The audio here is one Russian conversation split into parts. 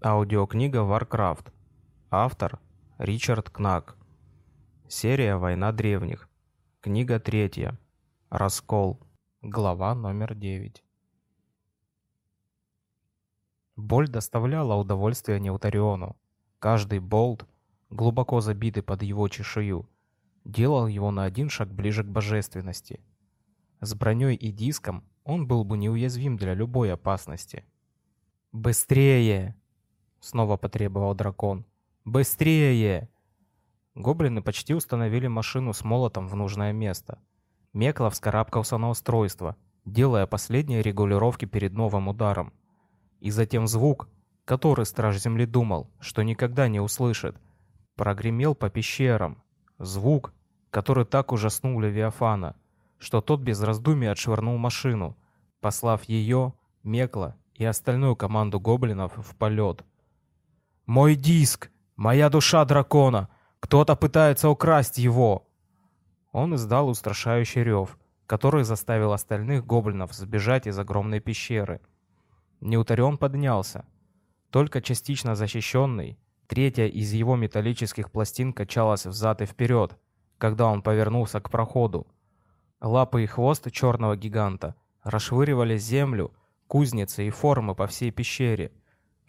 Аудиокнига Warcraft. Автор Ричард Кнак. Серия «Война древних». Книга третья. Раскол. Глава номер девять. Боль доставляла удовольствие Неутариону. Каждый болт, глубоко забитый под его чешую, делал его на один шаг ближе к божественности. С броней и диском он был бы неуязвим для любой опасности. «Быстрее!» — снова потребовал дракон. «Быстрее!» Гоблины почти установили машину с молотом в нужное место. Меклов вскарабкался на устройство, делая последние регулировки перед новым ударом. И затем звук, который Страж Земли думал, что никогда не услышит, прогремел по пещерам. Звук, который так ужаснул Левиафана, что тот без раздумий отшвырнул машину, послав ее, Мекла и остальную команду гоблинов в полет. «Мой диск! Моя душа дракона! Кто-то пытается украсть его!» Он издал устрашающий рев, который заставил остальных гоблинов сбежать из огромной пещеры. Неутарион поднялся. Только частично защищенный, третья из его металлических пластин качалась взад и вперед, когда он повернулся к проходу. Лапы и хвост черного гиганта расшвыривали землю, кузницы и формы по всей пещере.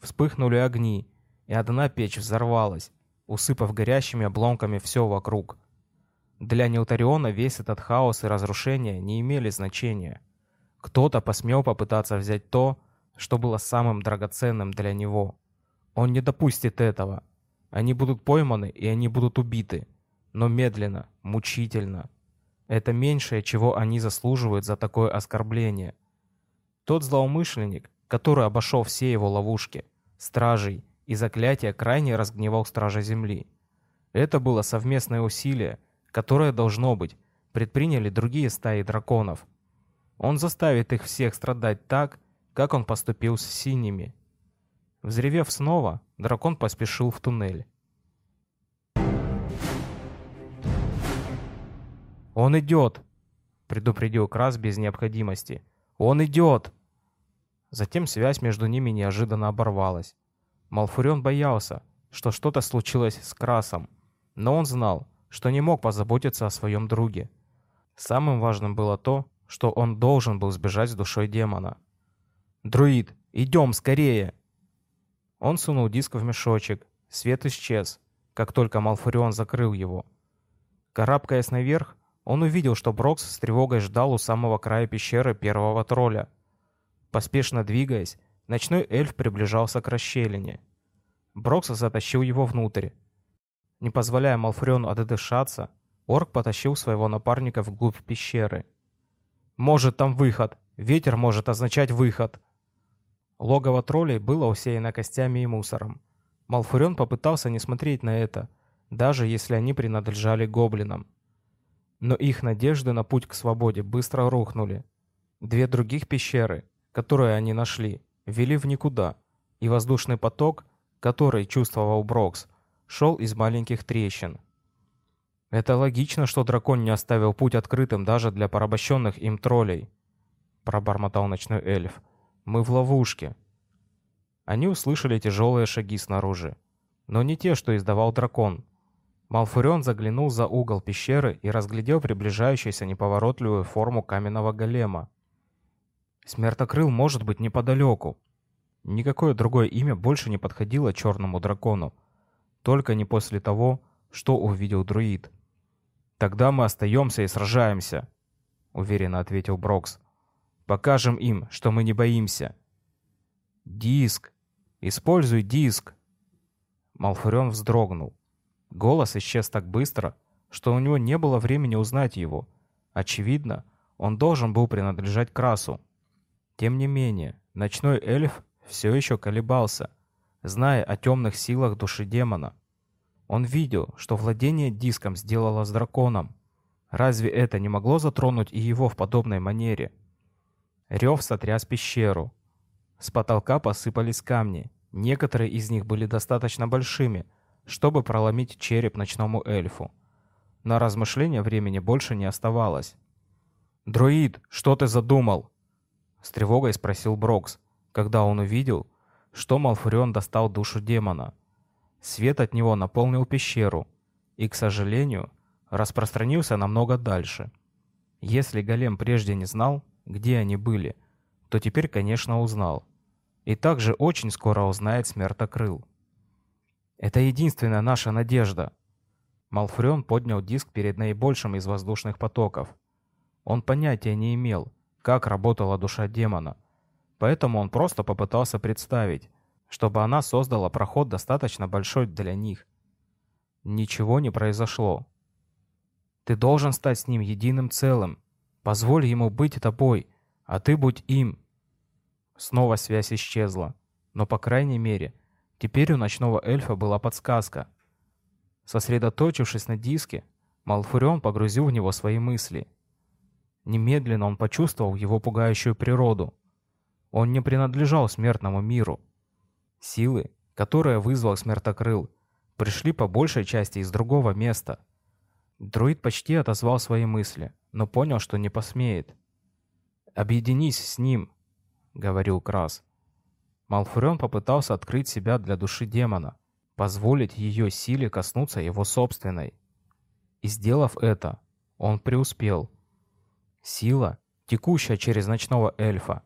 Вспыхнули огни, и одна печь взорвалась, усыпав горящими обломками все вокруг. Для Неутариона весь этот хаос и разрушение не имели значения. Кто-то посмел попытаться взять то, что было самым драгоценным для него. Он не допустит этого. Они будут пойманы, и они будут убиты. Но медленно, мучительно. Это меньшее, чего они заслуживают за такое оскорбление. Тот злоумышленник, который обошел все его ловушки, стражей и заклятия, крайне разгневал стража земли. Это было совместное усилие, которое, должно быть, предприняли другие стаи драконов. Он заставит их всех страдать так, как он поступил с синими. Взревев снова, дракон поспешил в туннель. «Он идет!» — предупредил Крас без необходимости. «Он идет!» Затем связь между ними неожиданно оборвалась. Малфурион боялся, что что-то случилось с Красом, но он знал, что не мог позаботиться о своем друге. Самым важным было то, что он должен был сбежать с душой демона. «Друид, идем скорее!» Он сунул диск в мешочек, свет исчез, как только Малфурион закрыл его. Карабкаясь наверх, он увидел, что Брокс с тревогой ждал у самого края пещеры первого тролля — Поспешно двигаясь, ночной эльф приближался к расщелине. Брокс затащил его внутрь. Не позволяя Малфрену отдышаться, орк потащил своего напарника вглубь пещеры. «Может, там выход! Ветер может означать выход!» Логово троллей было усеяно костями и мусором. Малфурен попытался не смотреть на это, даже если они принадлежали гоблинам. Но их надежды на путь к свободе быстро рухнули. Две других пещеры, которые они нашли, вели в никуда, и воздушный поток, который чувствовал Брокс, шел из маленьких трещин. «Это логично, что дракон не оставил путь открытым даже для порабощенных им троллей», — пробормотал ночной эльф. «Мы в ловушке». Они услышали тяжелые шаги снаружи, но не те, что издавал дракон. Малфурион заглянул за угол пещеры и разглядел приближающуюся неповоротливую форму каменного голема. Смертокрыл может быть неподалеку. Никакое другое имя больше не подходило черному дракону. Только не после того, что увидел друид. «Тогда мы остаемся и сражаемся», — уверенно ответил Брокс. «Покажем им, что мы не боимся». «Диск! Используй диск!» Малфурион вздрогнул. Голос исчез так быстро, что у него не было времени узнать его. Очевидно, он должен был принадлежать Красу. Тем не менее, ночной эльф все еще колебался, зная о темных силах души демона. Он видел, что владение диском сделало с драконом. Разве это не могло затронуть и его в подобной манере? Рев сотряс пещеру. С потолка посыпались камни. Некоторые из них были достаточно большими, чтобы проломить череп ночному эльфу. На размышления времени больше не оставалось. «Друид, что ты задумал?» С тревогой спросил Брокс, когда он увидел, что Малфурион достал душу демона. Свет от него наполнил пещеру и, к сожалению, распространился намного дальше. Если Голем прежде не знал, где они были, то теперь, конечно, узнал. И также очень скоро узнает Смертокрыл. «Это единственная наша надежда!» Малфурион поднял диск перед наибольшим из воздушных потоков. Он понятия не имел, как работала душа демона, поэтому он просто попытался представить, чтобы она создала проход достаточно большой для них. Ничего не произошло. Ты должен стать с ним единым целым. Позволь ему быть тобой, а ты будь им. Снова связь исчезла. Но, по крайней мере, теперь у ночного эльфа была подсказка. Сосредоточившись на диске, Малфурион погрузил в него свои мысли. Немедленно он почувствовал его пугающую природу. Он не принадлежал смертному миру. Силы, которые вызвал смертокрыл, пришли по большей части из другого места. Друид почти отозвал свои мысли, но понял, что не посмеет. «Объединись с ним», — говорил Крас. Малфурион попытался открыть себя для души демона, позволить ее силе коснуться его собственной. И сделав это, он преуспел. Сила, текущая через ночного эльфа,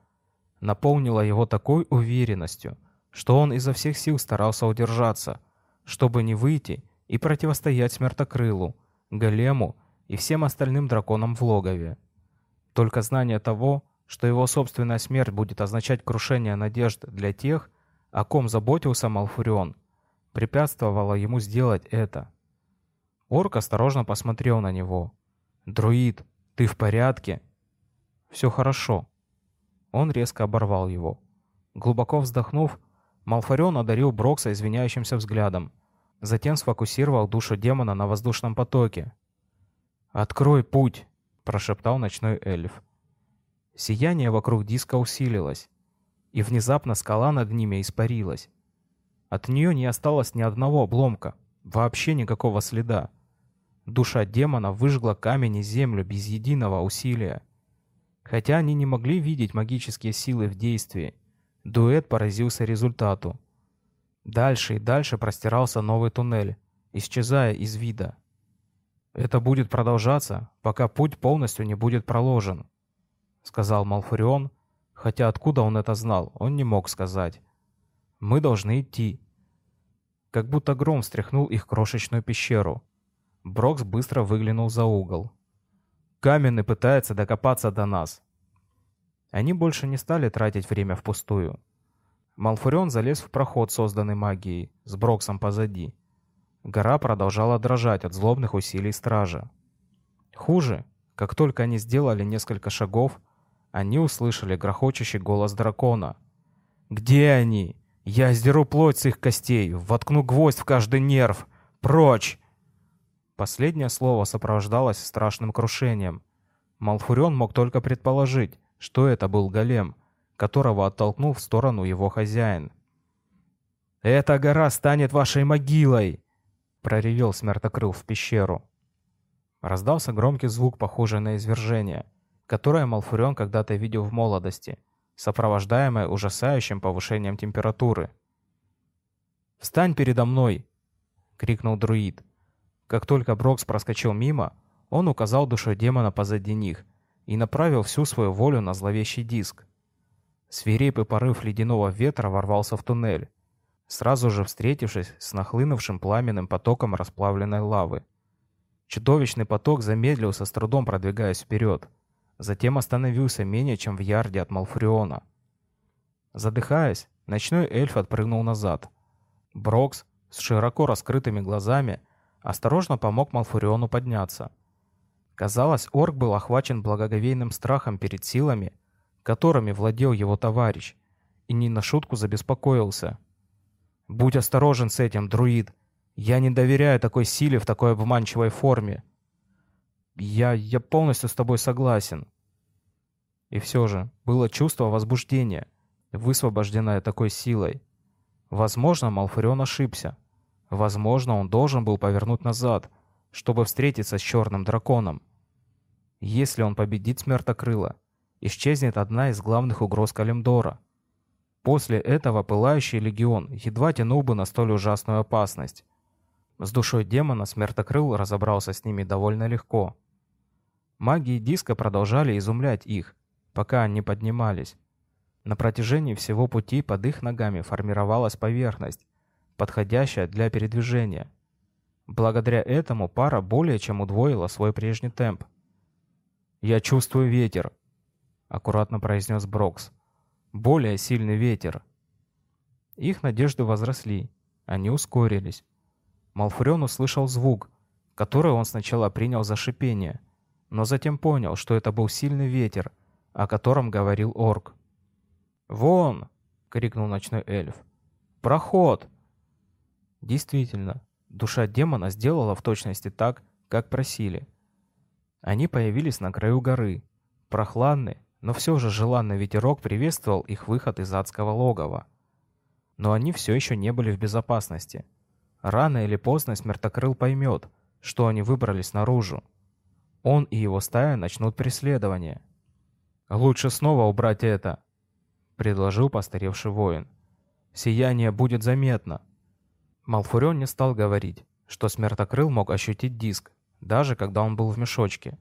наполнила его такой уверенностью, что он изо всех сил старался удержаться, чтобы не выйти и противостоять смертокрылу, голему и всем остальным драконам в логове. Только знание того, что его собственная смерть будет означать крушение надежд для тех, о ком заботился Малфурион, препятствовало ему сделать это. Орк осторожно посмотрел на него. «Друид, ты в порядке?» «Все хорошо». Он резко оборвал его. Глубоко вздохнув, Малфарион одарил Брокса извиняющимся взглядом. Затем сфокусировал душу демона на воздушном потоке. «Открой путь!» – прошептал ночной эльф. Сияние вокруг диска усилилось, и внезапно скала над ними испарилась. От нее не осталось ни одного обломка, вообще никакого следа. Душа демона выжгла камень и землю без единого усилия. Хотя они не могли видеть магические силы в действии, дуэт поразился результату. Дальше и дальше простирался новый туннель, исчезая из вида. «Это будет продолжаться, пока путь полностью не будет проложен», — сказал Малфурион, хотя откуда он это знал, он не мог сказать. «Мы должны идти». Как будто гром встряхнул их крошечную пещеру. Брокс быстро выглянул за угол. «Каменный пытается докопаться до нас». Они больше не стали тратить время впустую. Малфурион залез в проход, созданный магией, с Броксом позади. Гора продолжала дрожать от злобных усилий стража. Хуже, как только они сделали несколько шагов, они услышали грохочущий голос дракона. «Где они? Я сдеру плоть с их костей, воткну гвоздь в каждый нерв! Прочь!» Последнее слово сопровождалось страшным крушением. Малфурион мог только предположить, что это был голем, которого оттолкнул в сторону его хозяин. «Эта гора станет вашей могилой!» — проревел смертокрыл в пещеру. Раздался громкий звук, похожий на извержение, которое Малфурион когда-то видел в молодости, сопровождаемое ужасающим повышением температуры. «Встань передо мной!» — крикнул друид. Как только Брокс проскочил мимо, он указал душой демона позади них и направил всю свою волю на зловещий диск. Свирепый порыв ледяного ветра ворвался в туннель, сразу же встретившись с нахлынувшим пламенным потоком расплавленной лавы. Чудовищный поток замедлился, с трудом продвигаясь вперед. Затем остановился менее чем в ярде от Малфуриона. Задыхаясь, ночной эльф отпрыгнул назад. Брокс с широко раскрытыми глазами осторожно помог Малфуриону подняться. Казалось, орк был охвачен благоговейным страхом перед силами, которыми владел его товарищ, и не на шутку забеспокоился. «Будь осторожен с этим, друид! Я не доверяю такой силе в такой обманчивой форме!» «Я... я полностью с тобой согласен!» И все же было чувство возбуждения, высвобожденное такой силой. Возможно, Малфурион ошибся. Возможно, он должен был повернуть назад, чтобы встретиться с черным драконом. Если он победит Смертокрыла, исчезнет одна из главных угроз Калимдора. После этого Пылающий Легион едва тянул бы на столь ужасную опасность. С душой демона Смертокрыл разобрался с ними довольно легко. Магии диска продолжали изумлять их, пока они поднимались. На протяжении всего пути под их ногами формировалась поверхность, подходящая для передвижения. Благодаря этому пара более чем удвоила свой прежний темп. «Я чувствую ветер», — аккуратно произнес Брокс. «Более сильный ветер». Их надежды возросли, они ускорились. Малфурион услышал звук, который он сначала принял за шипение, но затем понял, что это был сильный ветер, о котором говорил орк. «Вон!» — крикнул ночной эльф. «Проход!» Действительно, душа демона сделала в точности так, как просили. Они появились на краю горы. Прохладный, но все же желанный ветерок приветствовал их выход из адского логова. Но они все еще не были в безопасности. Рано или поздно Смертокрыл поймет, что они выбрались наружу. Он и его стая начнут преследование. «Лучше снова убрать это», — предложил постаревший воин. «Сияние будет заметно». Малфурион не стал говорить, что Смертокрыл мог ощутить диск, даже когда он был в мешочке.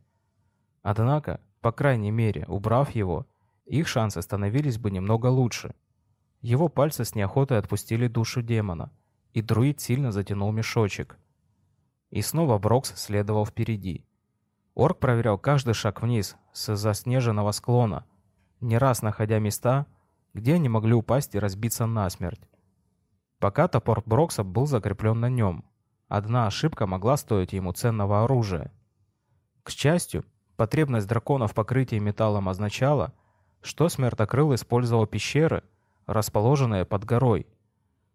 Однако, по крайней мере, убрав его, их шансы становились бы немного лучше. Его пальцы с неохотой отпустили душу демона, и друид сильно затянул мешочек. И снова Брокс следовал впереди. Орк проверял каждый шаг вниз с заснеженного склона, не раз находя места, где они могли упасть и разбиться насмерть. Пока топор Брокса был закреплен на нем. Одна ошибка могла стоить ему ценного оружия. К счастью, потребность дракона в покрытии металлом означала, что Смертокрыл использовал пещеры, расположенные под горой.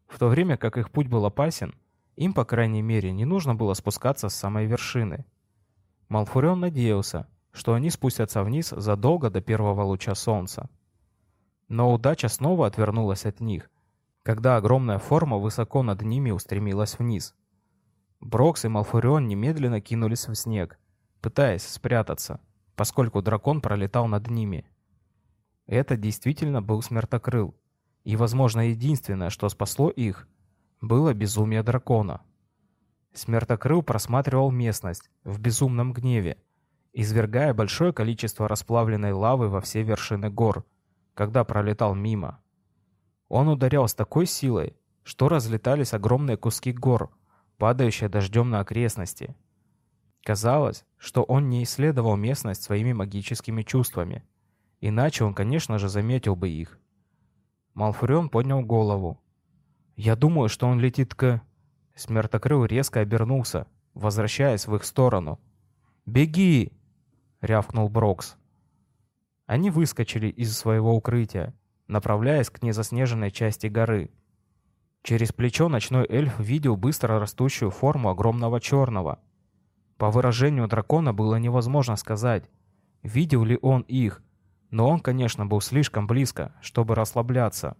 В то время как их путь был опасен, им, по крайней мере, не нужно было спускаться с самой вершины. Малфурион надеялся, что они спустятся вниз задолго до первого луча солнца. Но удача снова отвернулась от них, когда огромная форма высоко над ними устремилась вниз. Брокс и Малфурион немедленно кинулись в снег, пытаясь спрятаться, поскольку дракон пролетал над ними. Это действительно был смертокрыл, и, возможно, единственное, что спасло их, было безумие дракона. Смертокрыл просматривал местность в безумном гневе, извергая большое количество расплавленной лавы во все вершины гор, когда пролетал мимо. Он ударял с такой силой, что разлетались огромные куски гор, падающие дождем на окрестности. Казалось, что он не исследовал местность своими магическими чувствами, иначе он, конечно же, заметил бы их. Малфурион поднял голову. «Я думаю, что он летит к...» Смертокрыл резко обернулся, возвращаясь в их сторону. «Беги!» — рявкнул Брокс. Они выскочили из своего укрытия направляясь к незаснеженной части горы. Через плечо ночной эльф видел быстро растущую форму огромного черного. По выражению дракона было невозможно сказать, видел ли он их, но он, конечно, был слишком близко, чтобы расслабляться.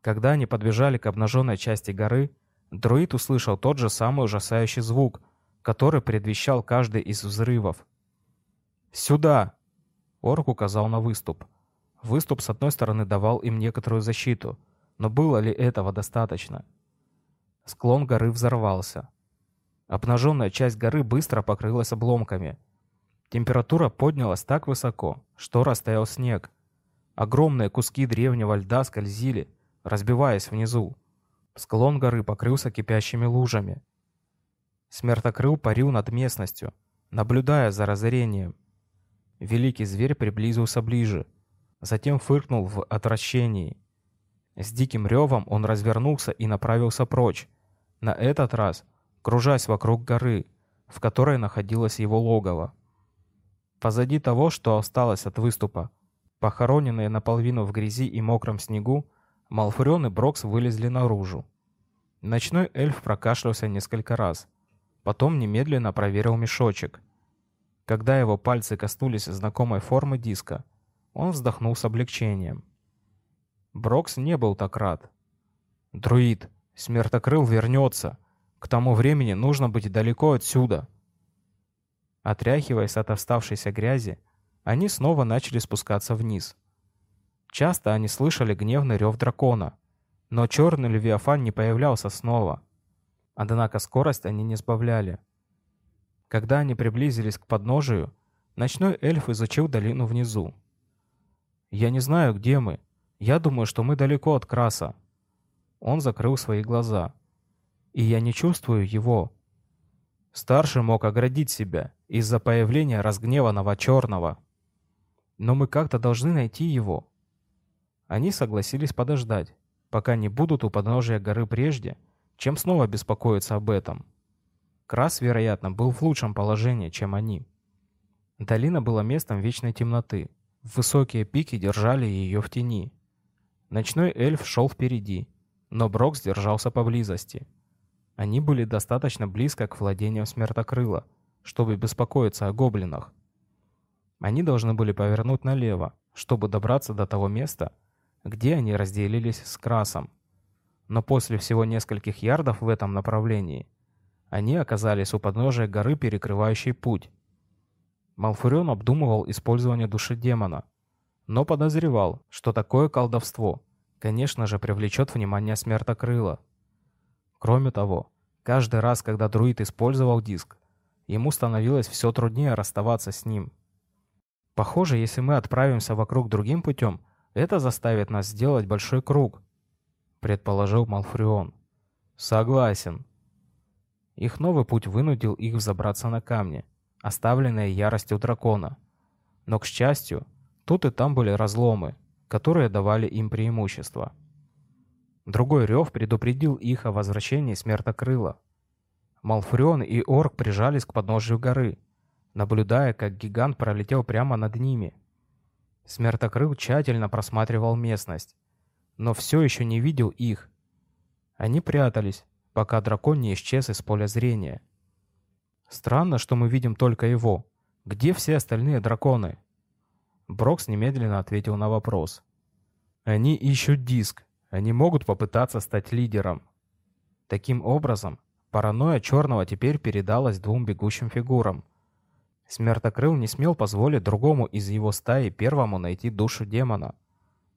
Когда они подбежали к обнаженной части горы, друид услышал тот же самый ужасающий звук, который предвещал каждый из взрывов. «Сюда!» Орк указал на выступ. Выступ с одной стороны давал им некоторую защиту, но было ли этого достаточно? Склон горы взорвался. Обнаженная часть горы быстро покрылась обломками. Температура поднялась так высоко, что растаял снег. Огромные куски древнего льда скользили, разбиваясь внизу. Склон горы покрылся кипящими лужами. Смертокрыл парил над местностью, наблюдая за разорением. Великий зверь приблизился ближе — затем фыркнул в отвращении. С диким ревом он развернулся и направился прочь, на этот раз кружась вокруг горы, в которой находилось его логово. Позади того, что осталось от выступа, похороненные наполовину в грязи и мокром снегу, Малфурион и Брокс вылезли наружу. Ночной эльф прокашлялся несколько раз, потом немедленно проверил мешочек. Когда его пальцы коснулись знакомой формы диска, он вздохнул с облегчением. Брокс не был так рад. «Друид, смертокрыл вернется. К тому времени нужно быть далеко отсюда». Отряхиваясь от оставшейся грязи, они снова начали спускаться вниз. Часто они слышали гневный рев дракона, но черный левиафан не появлялся снова. Однако скорость они не сбавляли. Когда они приблизились к подножию, ночной эльф изучил долину внизу. «Я не знаю, где мы. Я думаю, что мы далеко от Краса». Он закрыл свои глаза. «И я не чувствую его». Старший мог оградить себя из-за появления разгневанного черного. Но мы как-то должны найти его. Они согласились подождать, пока не будут у подножия горы прежде, чем снова беспокоиться об этом. Крас, вероятно, был в лучшем положении, чем они. Долина была местом вечной темноты. Высокие пики держали ее в тени. Ночной эльф шел впереди, но Брокс держался поблизости. Они были достаточно близко к владениям Смертокрыла, чтобы беспокоиться о гоблинах. Они должны были повернуть налево, чтобы добраться до того места, где они разделились с Красом. Но после всего нескольких ярдов в этом направлении, они оказались у подножия горы, перекрывающей путь. Малфурион обдумывал использование души демона, но подозревал, что такое колдовство, конечно же, привлечет внимание Смертокрыла. Кроме того, каждый раз, когда друид использовал диск, ему становилось все труднее расставаться с ним. Похоже, если мы отправимся вокруг другим путем, это заставит нас сделать большой круг, предположил Малфурион. Согласен. Их новый путь вынудил их взобраться на камни, оставленные яростью дракона. Но, к счастью, тут и там были разломы, которые давали им преимущество. Другой рев предупредил их о возвращении Смертокрыла. Малфурион и Орк прижались к подножию горы, наблюдая, как гигант пролетел прямо над ними. Смертокрыл тщательно просматривал местность, но все еще не видел их. Они прятались, пока дракон не исчез из поля зрения. Странно, что мы видим только его. Где все остальные драконы? Брокс немедленно ответил на вопрос. Они ищут диск. Они могут попытаться стать лидером. Таким образом, паранойя Черного теперь передалась двум бегущим фигурам. Смертокрыл не смел позволить другому из его стаи первому найти душу демона.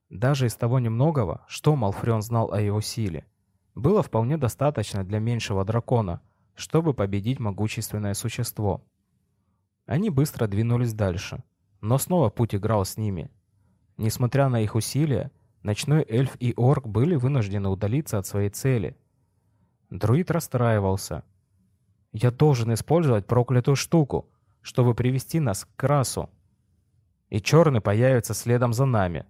Даже из того немногого, что Малфрен знал о его силе, было вполне достаточно для меньшего дракона, чтобы победить могущественное существо. Они быстро двинулись дальше, но снова путь играл с ними. Несмотря на их усилия, ночной эльф и орк были вынуждены удалиться от своей цели. Друид расстраивался. «Я должен использовать проклятую штуку», чтобы привести нас к красу. И черный появится следом за нами.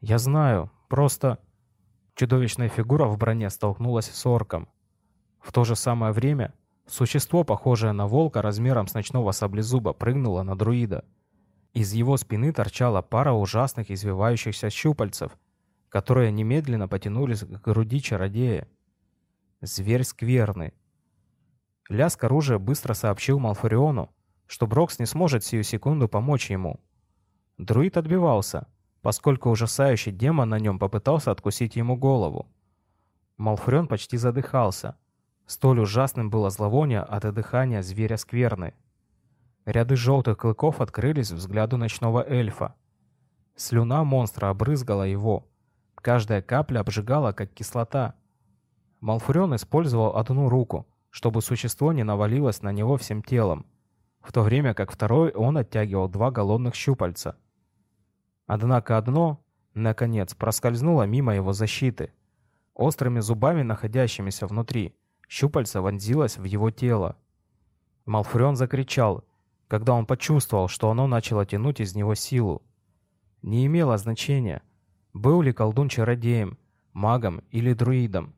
Я знаю, просто... Чудовищная фигура в броне столкнулась с орком. В то же самое время существо, похожее на волка размером с ночного саблезуба, прыгнуло на друида. Из его спины торчала пара ужасных извивающихся щупальцев, которые немедленно потянулись к груди чародея. Зверь скверный. Лязг оружия быстро сообщил Малфуриону, что Брокс не сможет сию секунду помочь ему. Друид отбивался, поскольку ужасающий демон на нем попытался откусить ему голову. Малфрен почти задыхался. Столь ужасным было зловоние от дыхания зверя скверны. Ряды желтых клыков открылись взгляду ночного эльфа. Слюна монстра обрызгала его. Каждая капля обжигала, как кислота. Малфурен использовал одну руку, чтобы существо не навалилось на него всем телом в то время как второй он оттягивал два голодных щупальца. Однако одно, наконец, проскользнуло мимо его защиты. Острыми зубами, находящимися внутри, щупальце вонзилось в его тело. Малфурион закричал, когда он почувствовал, что оно начало тянуть из него силу. Не имело значения, был ли колдун чародеем, магом или друидом.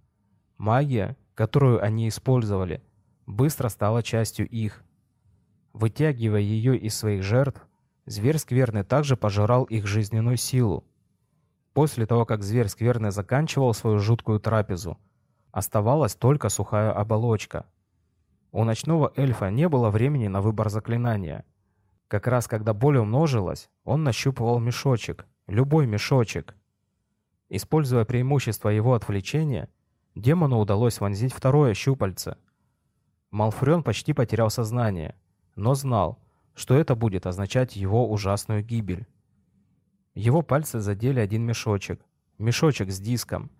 Магия, которую они использовали, быстро стала частью их. Вытягивая ее из своих жертв, зверь скверный также пожирал их жизненную силу. После того, как зверь скверный заканчивал свою жуткую трапезу, оставалась только сухая оболочка. У ночного эльфа не было времени на выбор заклинания. Как раз когда боль умножилась, он нащупывал мешочек, любой мешочек. Используя преимущество его отвлечения, демону удалось вонзить второе щупальце. Малфрен почти потерял сознание – но знал, что это будет означать его ужасную гибель. Его пальцы задели один мешочек, мешочек с диском,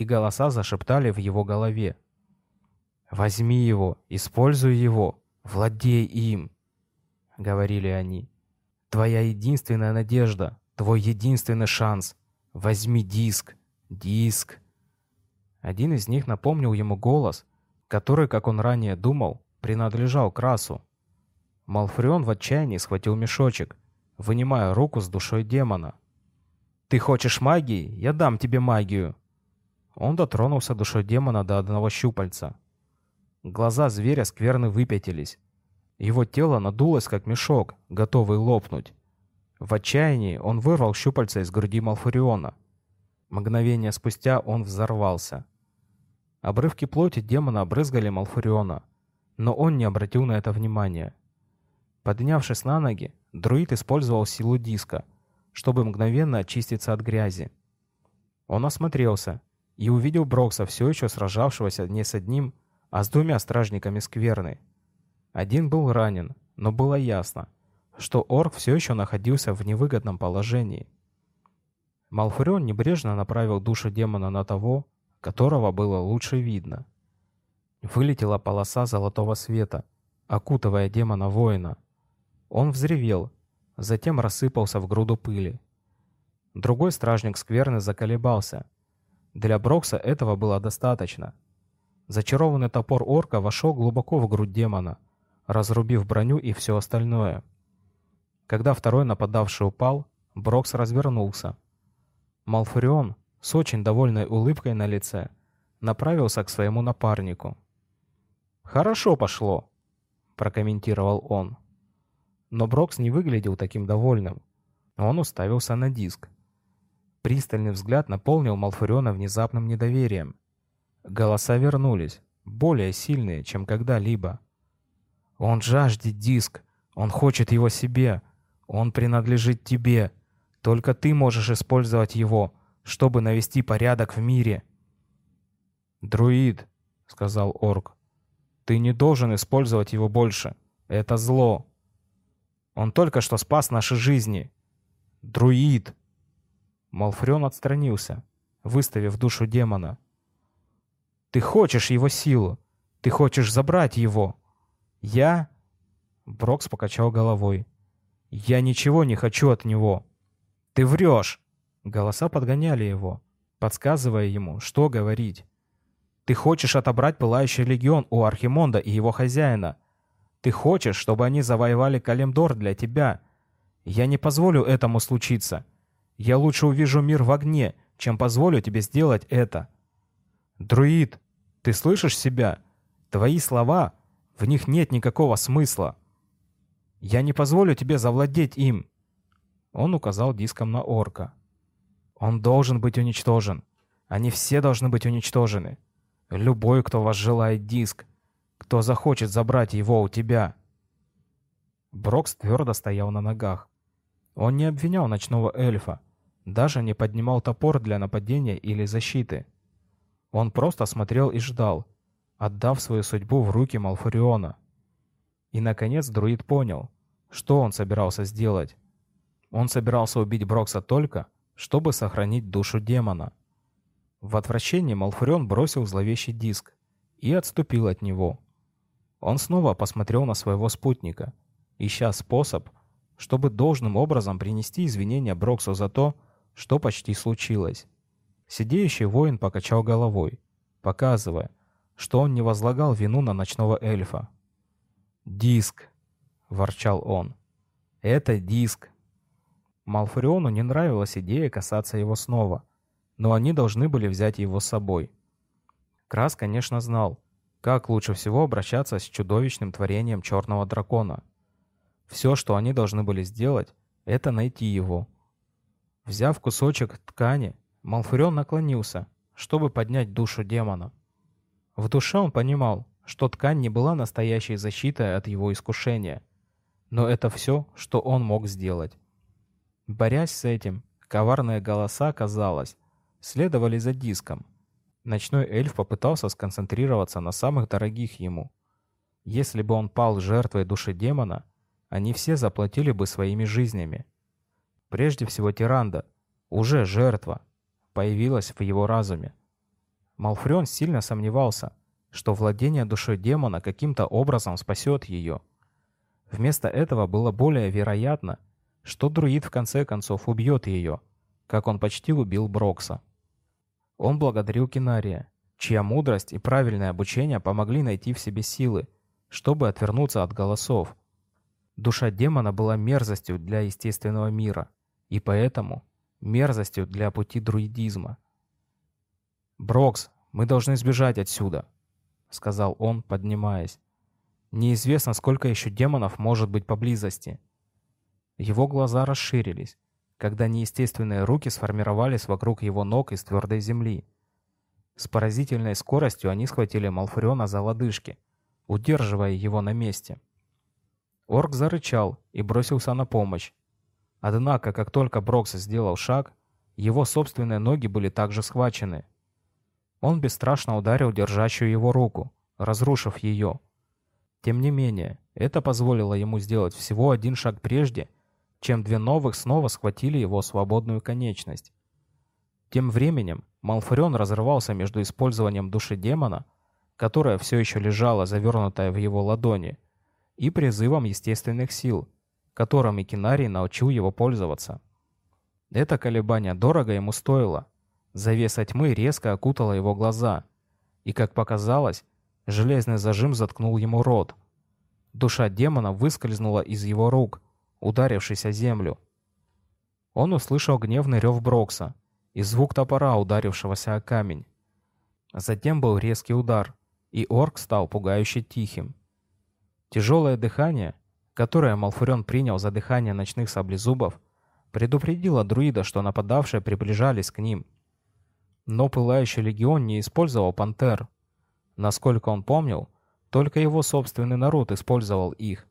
и голоса зашептали в его голове. «Возьми его, используй его, владей им», — говорили они. «Твоя единственная надежда, твой единственный шанс. Возьми диск, диск». Один из них напомнил ему голос, который, как он ранее думал, принадлежал Красу. Малфреон в отчаянии схватил мешочек, вынимая руку с душой демона. «Ты хочешь магии? Я дам тебе магию!» Он дотронулся душой демона до одного щупальца. Глаза зверя скверно выпятились. Его тело надулось, как мешок, готовый лопнуть. В отчаянии он вырвал щупальца из груди Малфуриона. Мгновение спустя он взорвался. Обрывки плоти демона обрызгали Малфуриона, но он не обратил на это внимания. Поднявшись на ноги, друид использовал силу диска, чтобы мгновенно очиститься от грязи. Он осмотрелся и увидел Брокса, все еще сражавшегося не с одним, а с двумя стражниками скверны. Один был ранен, но было ясно, что орк все еще находился в невыгодном положении. Малфурион небрежно направил душу демона на того, которого было лучше видно. Вылетела полоса золотого света, окутывая демона-воина. Он взревел, затем рассыпался в груду пыли. Другой стражник скверны заколебался. Для Брокса этого было достаточно. Зачарованный топор орка вошел глубоко в грудь демона, разрубив броню и все остальное. Когда второй нападавший упал, Брокс развернулся. Малфурион, с очень довольной улыбкой на лице, направился к своему напарнику. «Хорошо пошло», — прокомментировал он. Но Брокс не выглядел таким довольным. Он уставился на диск. Пристальный взгляд наполнил Малфуриона внезапным недоверием. Голоса вернулись, более сильные, чем когда-либо. «Он жаждет диск, он хочет его себе, он принадлежит тебе. Только ты можешь использовать его, чтобы навести порядок в мире». «Друид», — сказал орк, — «ты не должен использовать его больше. Это зло. Он только что спас наши жизни. Друид!» Малфрен отстранился, выставив душу демона. «Ты хочешь его силу. Ты хочешь забрать его. Я...» Брокс покачал головой. «Я ничего не хочу от него. Ты врешь!» Голоса подгоняли его, подсказывая ему, что говорить. «Ты хочешь отобрать Пылающий Легион у Архимонда и его хозяина. Ты хочешь, чтобы они завоевали Калимдор для тебя. Я не позволю этому случиться. Я лучше увижу мир в огне, чем позволю тебе сделать это. Друид, ты слышишь себя? Твои слова, в них нет никакого смысла. Я не позволю тебе завладеть им. Он указал диском на орка. Он должен быть уничтожен. Они все должны быть уничтожены. Любой, кто возжелает диск, кто захочет забрать его у тебя. Брокс твердо стоял на ногах. Он не обвинял ночного эльфа, даже не поднимал топор для нападения или защиты. Он просто смотрел и ждал, отдав свою судьбу в руки Малфуриона. И, наконец, друид понял, что он собирался сделать. Он собирался убить Брокса только, чтобы сохранить душу демона. В отвращении Малфурион бросил зловещий диск и отступил от него. Он снова посмотрел на своего спутника, ища способ, чтобы должным образом принести извинения Броксу за то, что почти случилось. Сидеющий воин покачал головой, показывая, что он не возлагал вину на ночного эльфа. «Диск!» — ворчал он. «Это диск!» Малфуриону не нравилась идея касаться его снова, но они должны были взять его с собой. Крас, конечно, знал, как лучше всего обращаться с чудовищным творением черного дракона. Все, что они должны были сделать, это найти его. Взяв кусочек ткани, Малфурион наклонился, чтобы поднять душу демона. В душе он понимал, что ткань не была настоящей защитой от его искушения, но это все, что он мог сделать. Борясь с этим, коварные голоса, казалось, следовали за диском. Ночной эльф попытался сконцентрироваться на самых дорогих ему. Если бы он пал жертвой души демона, они все заплатили бы своими жизнями. Прежде всего Тиранда, уже жертва, появилась в его разуме. Малфрен сильно сомневался, что владение душой демона каким-то образом спасет ее. Вместо этого было более вероятно, что друид в конце концов убьет ее, как он почти убил Брокса. Он благодарил Кинария, чья мудрость и правильное обучение помогли найти в себе силы, чтобы отвернуться от голосов. Душа демона была мерзостью для естественного мира, и поэтому мерзостью для пути друидизма. «Брокс, мы должны сбежать отсюда», — сказал он, поднимаясь. «Неизвестно, сколько еще демонов может быть поблизости». Его глаза расширились, когда неестественные руки сформировались вокруг его ног из твердой земли. С поразительной скоростью они схватили Малфуриона за лодыжки, удерживая его на месте. Орк зарычал и бросился на помощь. Однако, как только Брокс сделал шаг, его собственные ноги были также схвачены. Он бесстрашно ударил держащую его руку, разрушив ее. Тем не менее, это позволило ему сделать всего один шаг прежде, чем две новых снова схватили его свободную конечность. Тем временем Малфурион разрывался между использованием души демона, которая все еще лежала завернутая в его ладони, и призывом естественных сил, которым Кинарий научил его пользоваться. Это колебание дорого ему стоило, Завеса тьмы резко окутала его глаза, и, как показалось, железный зажим заткнул ему рот. Душа демона выскользнула из его рук, ударившись о землю. Он услышал гневный рев Брокса и звук топора, ударившегося о камень. Затем был резкий удар, и орк стал пугающе тихим. Тяжелое дыхание, которое Малфурен принял за дыхание ночных саблезубов, предупредило друида, что нападавшие приближались к ним — но Пылающий Легион не использовал пантер. Насколько он помнил, только его собственный народ использовал их.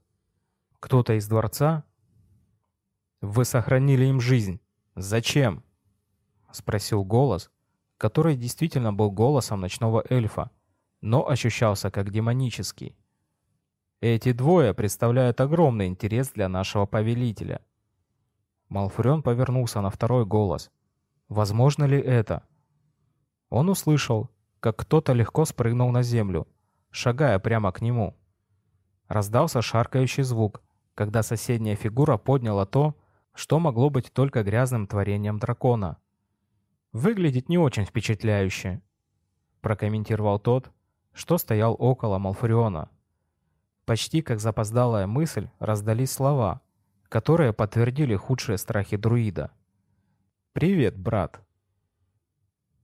Кто-то из дворца? Вы сохранили им жизнь. Зачем? Спросил голос, который действительно был голосом ночного эльфа, но ощущался как демонический. Эти двое представляют огромный интерес для нашего повелителя. Малфурион повернулся на второй голос. Возможно ли это? Он услышал, как кто-то легко спрыгнул на землю, шагая прямо к нему. Раздался шаркающий звук, когда соседняя фигура подняла то, что могло быть только грязным творением дракона. «Выглядит не очень впечатляюще», — прокомментировал тот, что стоял около Малфуриона. Почти как запоздалая мысль раздались слова, которые подтвердили худшие страхи друида. «Привет, брат!»